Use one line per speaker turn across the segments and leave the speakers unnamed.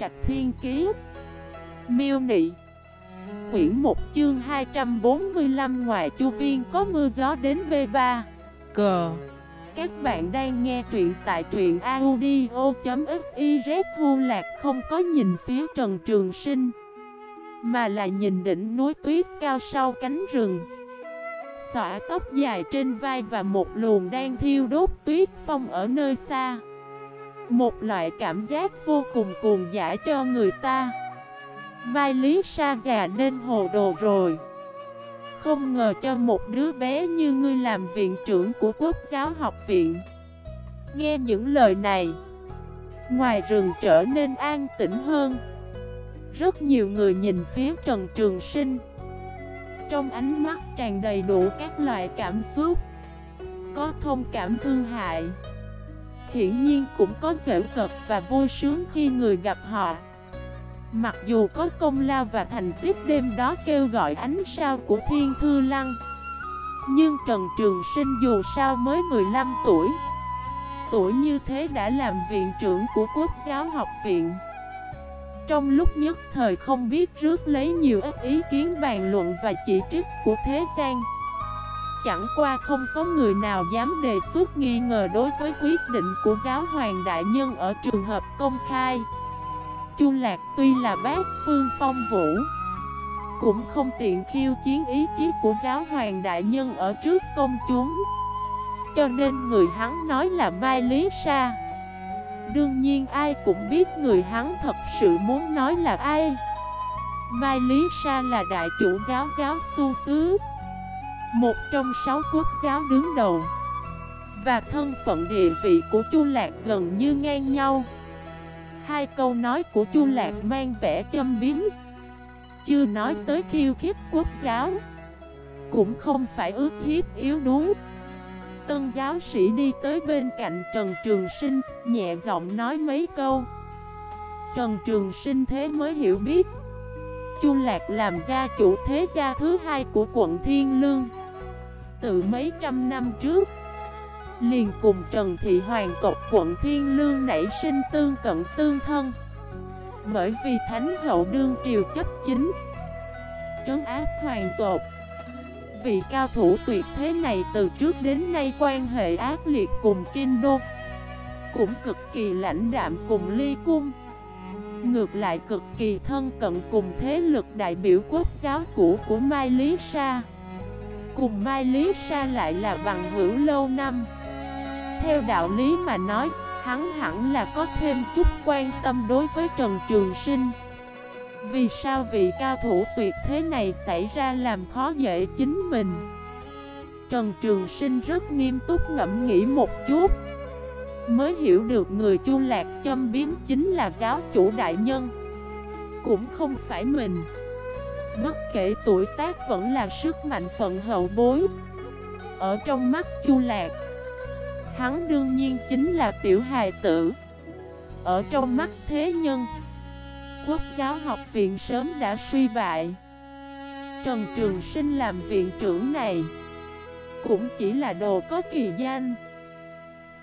Trạch Thiên Kiế Miêu Nị. Quyển 1 chương 245 ngoài chu viên có mưa gió đến B3 Cờ Các bạn đang nghe truyện tại truyện audio.xyz Hu Lạc không có nhìn phía Trần Trường Sinh, Mà là nhìn đỉnh núi tuyết cao sau cánh rừng. Xõa tóc dài trên vai và một luồng đang thiêu đốt tuyết phong ở nơi xa. Một loại cảm giác vô cùng cuồng giả cho người ta. Mai Lý Sa già nên hồ đồ rồi. Không ngờ cho một đứa bé như ngươi làm viện trưởng của quốc giáo học viện. Nghe những lời này, Ngoài rừng trở nên an tĩnh hơn. Rất nhiều người nhìn phía Trần Trường Sinh. Trong ánh mắt tràn đầy đủ các loại cảm xúc, Có thông cảm thương hại. Hiển nhiên cũng có dễ cực và vui sướng khi người gặp họ. Mặc dù có công lao và thành tích đêm đó kêu gọi ánh sao của Thiên Thư Lăng, Nhưng Trần Trường Sinh dù sao mới 15 tuổi Tuổi như thế đã làm viện trưởng của Quốc giáo học viện. Trong lúc nhất thời không biết rước lấy nhiều ít ý kiến bàn luận và chỉ trích của thế gian Chẳng qua không có người nào dám đề xuất nghi ngờ đối với quyết định của giáo hoàng đại nhân ở trường hợp công khai. Chu Lạc tuy là bác phương phong vũ, Cũng không tiện khiêu chiến ý chí của giáo hoàng đại nhân ở trước công chúng, Cho nên người hắn nói là Mai Lý Sa. Đương nhiên ai cũng biết người hắn thật sự muốn nói là ai. Mai Lý Sa là đại chủ giáo giáo su xứ. Một trong sáu quốc giáo đứng đầu. Và thân phận địa vị của Chu Lạc gần như ngang nhau. Hai câu nói của Chu Lạc mang vẻ châm biếm. Chưa nói tới khiêu khích quốc giáo, Cũng không phải ước hiếp yếu đuối. Tân giáo sĩ đi tới bên cạnh Trần Trường Sinh, Nhẹ giọng nói mấy câu. Trần Trường Sinh thế mới hiểu biết. Chu Lạc làm gia chủ thế gia thứ hai của quận Thiên Lương. Từ mấy trăm năm trước, Liền cùng Trần Thị Hoàng tộc quận Thiên Lương nảy sinh tương cận tương thân. Bởi vì Thánh Hậu Đương Triều chấp chính, Trấn áp hoàng tộc Vị cao thủ tuyệt thế này từ trước đến nay quan hệ ác liệt cùng Kinh Đô, Cũng cực kỳ lãnh đạm cùng ly cung. Ngược lại cực kỳ thân cận cùng thế lực đại biểu quốc giáo cũ của Mai Lý Sa. Cùng Mai Lý Sa lại là bằng hữu lâu năm. Theo đạo lý mà nói, hắn hẳn là có thêm chút quan tâm đối với Trần Trường Sinh. Vì sao vị cao thủ tuyệt thế này xảy ra làm khó dễ chính mình? Trần Trường Sinh rất nghiêm túc ngẫm nghĩ một chút. Mới hiểu được người chu lạc châm biếm chính là giáo chủ đại nhân. Cũng không phải mình. Bất kể tuổi tác vẫn là sức mạnh phận hậu bối. Ở trong mắt chu lạc, Hắn đương nhiên chính là tiểu hài tử. Ở trong mắt thế nhân, Quốc giáo học viện sớm đã suy bại. Trần Trường Sinh làm viện trưởng này Cũng chỉ là đồ có kỳ danh.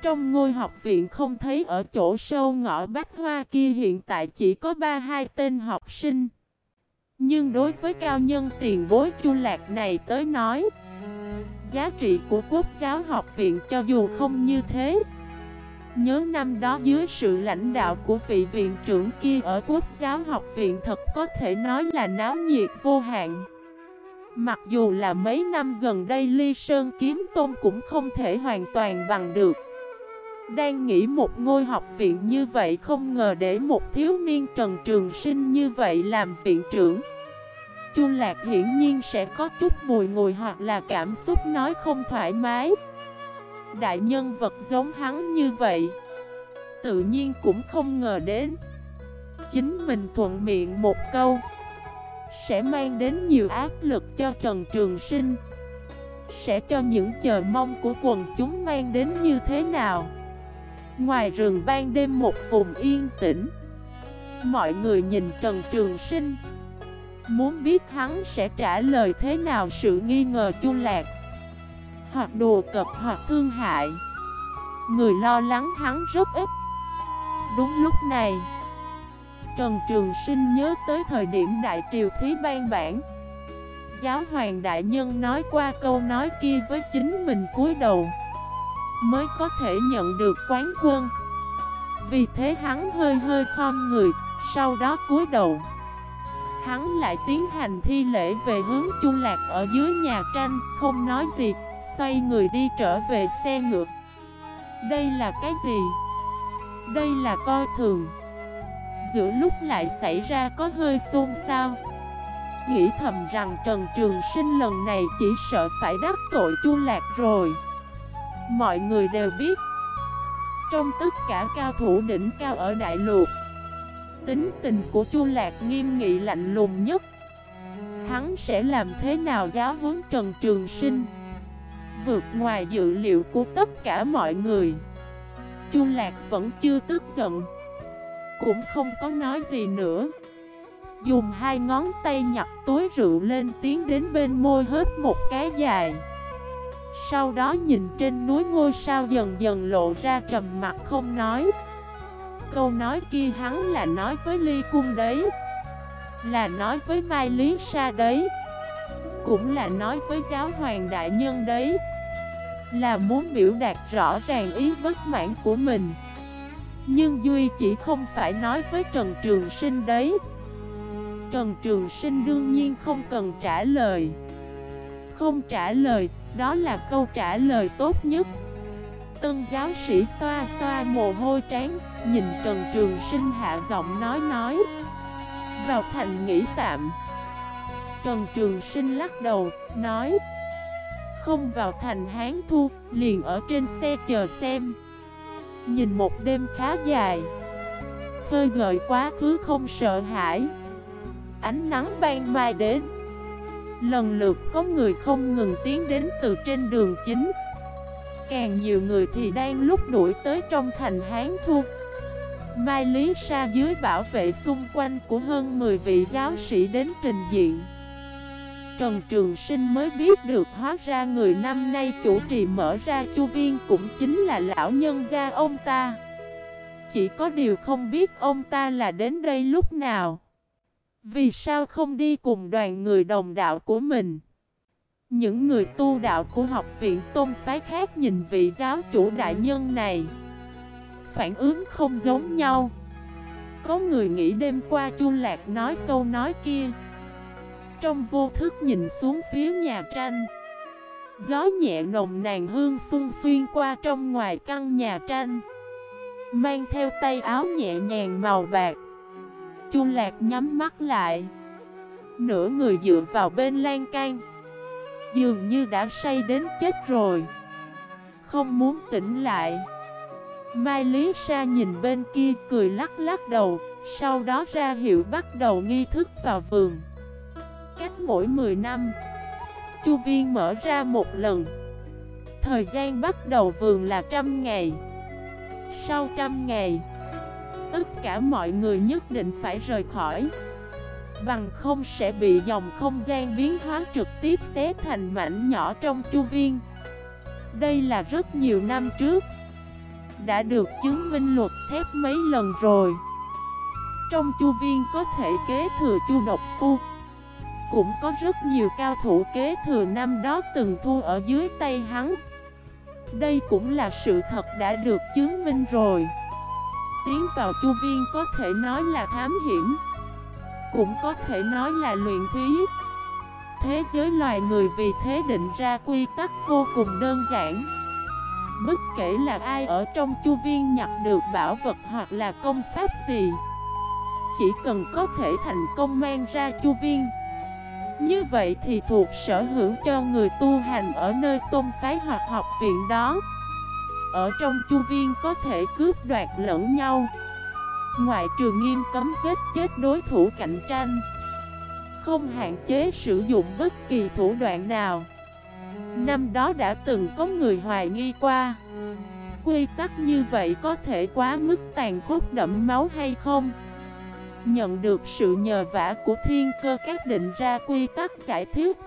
Trong ngôi học viện không thấy ở chỗ sâu ngõ bách hoa kia hiện tại chỉ có ba hai tên học sinh. Nhưng đối với cao nhân tiền bối chu lạc này tới nói, giá trị của quốc giáo học viện cho dù không như thế, Nhớ năm đó dưới sự lãnh đạo của vị viện trưởng kia ở quốc giáo học viện thật có thể nói là náo nhiệt vô hạn. Mặc dù là mấy năm gần đây Ly Sơn Kiếm Tôn cũng không thể hoàn toàn bằng được. Đang nghĩ một ngôi học viện như vậy không ngờ để một thiếu niên Trần Trường Sinh như vậy làm viện trưởng. Chu Lạc hiển nhiên sẽ có chút bùi ngùi hoặc là cảm xúc nói không thoải mái. Đại nhân vật giống hắn như vậy, Tự nhiên cũng không ngờ đến. Chính mình thuận miệng một câu, Sẽ mang đến nhiều áp lực cho Trần Trường Sinh, Sẽ cho những chờ mong của quần chúng mang đến như thế nào? Ngoài rừng ban đêm một vùng yên tĩnh. Mọi người nhìn Trần Trường Sinh. Muốn biết hắn sẽ trả lời thế nào sự nghi ngờ chu lạc. Hoặc đùa cập hoặc thương hại. Người lo lắng hắn rất ít. Đúng lúc này, Trần Trường Sinh nhớ tới thời điểm Đại Triều Thí ban bản. Giáo hoàng đại nhân nói qua câu nói kia với chính mình cúi đầu. Mới có thể nhận được quán quân. Vì thế hắn hơi hơi khom người, Sau đó cúi đầu. Hắn lại tiến hành thi lễ về hướng Chu Lạc ở dưới nhà tranh, Không nói gì, Xoay người đi trở về xe ngược Đây là cái gì? Đây là coi thường. Giữa lúc lại xảy ra có hơi xôn xao. Nghĩ thầm rằng Trần Trường Sinh lần này chỉ sợ phải đắc tội Chu Lạc rồi. Mọi người đều biết. Trong tất cả cao thủ đỉnh cao ở Đại Lục, Tính tình của Chu Lạc nghiêm nghị lạnh lùng nhất. Hắn sẽ làm thế nào giáo huấn Trần Trường Sinh? Vượt ngoài dự liệu của tất cả mọi người. Chu Lạc vẫn chưa tức giận, Cũng không có nói gì nữa. Dùng hai ngón tay nhặt túi rượu lên tiến đến bên môi hớp một cái dài. Sau đó nhìn trên núi ngôi sao dần dần lộ ra trầm mặt không nói. Câu nói kia hắn là nói với Ly Cung đấy Là nói với Mai Lý Sa đấy Cũng là nói với giáo hoàng đại nhân đấy Là muốn biểu đạt rõ ràng ý bất mãn của mình. Nhưng Duy chỉ không phải nói với Trần Trường Sinh đấy. Trần Trường Sinh đương nhiên không cần trả lời Không trả lời, đó là câu trả lời tốt nhất. Tân giáo sĩ xoa xoa mồ hôi trán Nhìn Trần Trường Sinh hạ giọng nói nói. Vào thành nghỉ tạm. Trần Trường Sinh lắc đầu, nói. Không vào thành Hán Thu, liền ở trên xe chờ xem. Nhìn một đêm khá dài. Khơi gợi quá khứ không sợ hãi. Ánh nắng ban mai đến. Lần lượt có người không ngừng tiến đến từ trên đường chính. Càng nhiều người thì đang lúc đuổi tới trong thành Hán Thu. Mai Lý Sa dưới bảo vệ xung quanh của hơn 10 vị giáo sĩ đến trình diện. Trần Trường Sinh mới biết được hóa ra người năm nay chủ trì mở ra chu viên cũng chính là lão nhân gia ông ta. Chỉ có điều không biết ông ta là đến đây lúc nào. Vì sao không đi cùng đoàn người đồng đạo của mình? Những người tu đạo của học viện tôn phái khác nhìn vị giáo chủ đại nhân này. Phản ứng không giống nhau. Có người nghĩ đêm qua Chu Lạc nói câu nói kia. Trong vô thức nhìn xuống phía nhà tranh. Gió nhẹ nồng nàn hương xung xuyên qua trong ngoài căn nhà tranh. Mang theo tay áo nhẹ nhàng màu bạc. Chu Lạc nhắm mắt lại. Nửa người dựa vào bên lan can. Dường như đã say đến chết rồi. Không muốn tỉnh lại. Mai Lý Sa nhìn bên kia cười lắc lắc đầu, Sau đó ra hiệu bắt đầu nghi thức vào vườn. Cách mỗi 10 năm, Chu viên mở ra một lần. Thời gian bắt đầu vườn là trăm ngày. Sau trăm ngày Tất cả mọi người nhất định phải rời khỏi. Bằng không sẽ bị dòng không gian biến hóa trực tiếp xé thành mảnh nhỏ trong chu viên. Đây là rất nhiều năm trước. Đã được chứng minh luật thép mấy lần rồi. Trong chu viên có thể kế thừa chu độc phu. Cũng có rất nhiều cao thủ kế thừa năm đó từng thua ở dưới tay hắn. Đây cũng là sự thật đã được chứng minh rồi. Tiến vào chu viên có thể nói là thám hiểm, Cũng có thể nói là luyện thí. Thế giới loài người vì thế định ra quy tắc vô cùng đơn giản. Bất kể là ai ở trong chu viên nhặt được bảo vật hoặc là công pháp gì, Chỉ cần có thể thành công mang ra chu viên. Như vậy thì thuộc sở hữu cho người tu hành ở nơi tôn phái hoặc học viện đó. Ở trong chu viên có thể cướp đoạt lẫn nhau. Ngoại trừ nghiêm cấm giết chết đối thủ cạnh tranh, Không hạn chế sử dụng bất kỳ thủ đoạn nào. Năm đó đã từng có người hoài nghi qua. Quy tắc như vậy có thể quá mức tàn khốc đẫm máu hay không? Nhận được sự nhờ vả của thiên cơ các định ra quy tắc giải thích.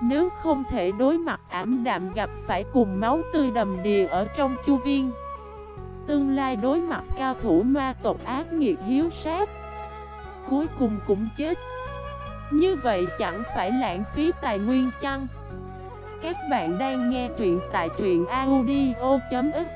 Nếu không thể đối mặt ảm đạm gặp phải cùng máu tươi đầm đìa ở trong chu viên. Tương lai đối mặt cao thủ ma tộc ác nghiệt hiếu sát. Cuối cùng cũng chết. Như vậy chẳng phải lãng phí tài nguyên chăng? Các bạn đang nghe truyện tại truyện audio.fif